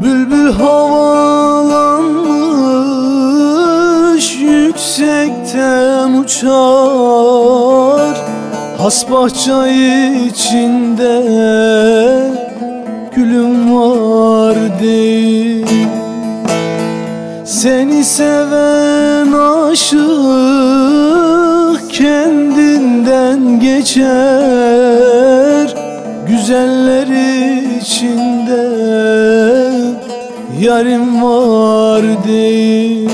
Bülbül hava yüksekten uçar Has bahçe içinde gülüm var değil. Seni seven aşık kendinden geçer Güzeller içinde yarim var değil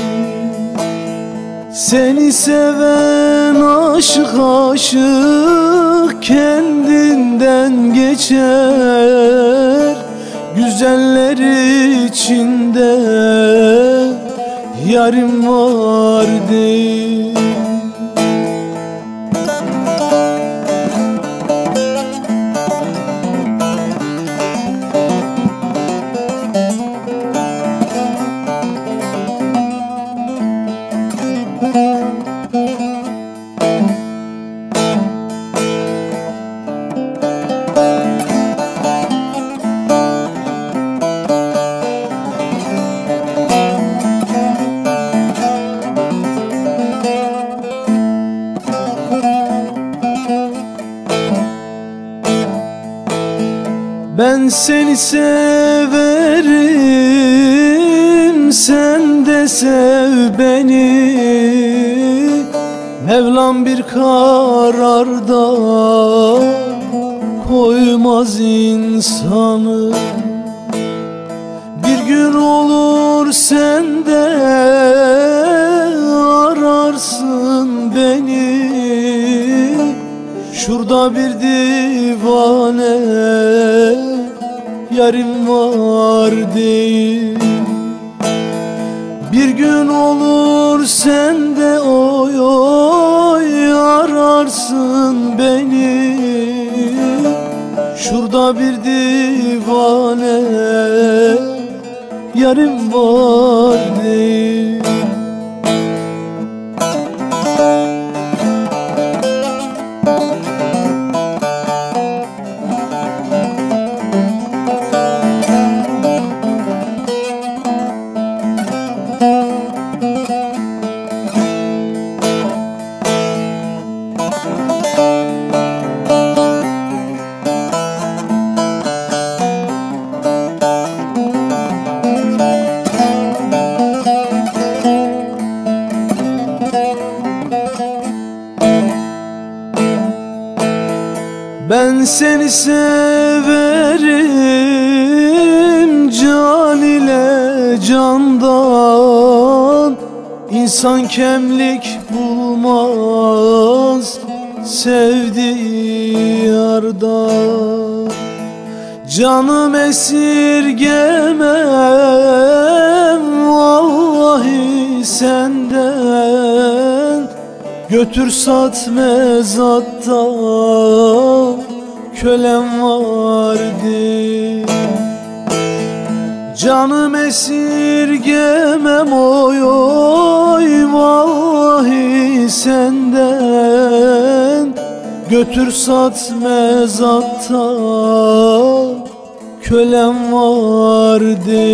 Seni seven aşık aşık kendinden geçer. Güzeller içinde yarim var değil Ben seni severim Sen de sev beni. Mevlam bir kararda Koymaz insanı. Bir gün olur sen Şurada bir divane Yarim var değil. Bir gün olur sen de oy oy Ararsın beni. Şurada bir divane Yarim var değil Ben seni severim can ile candan. İnsan kemlik bulmaz sevdiği yardan Canım esirgemem vallahi senden Götür sat mezatta kölem vardı. Canım esirgemem oy oy vallahi senden. Götür sat mezatta kölem vardı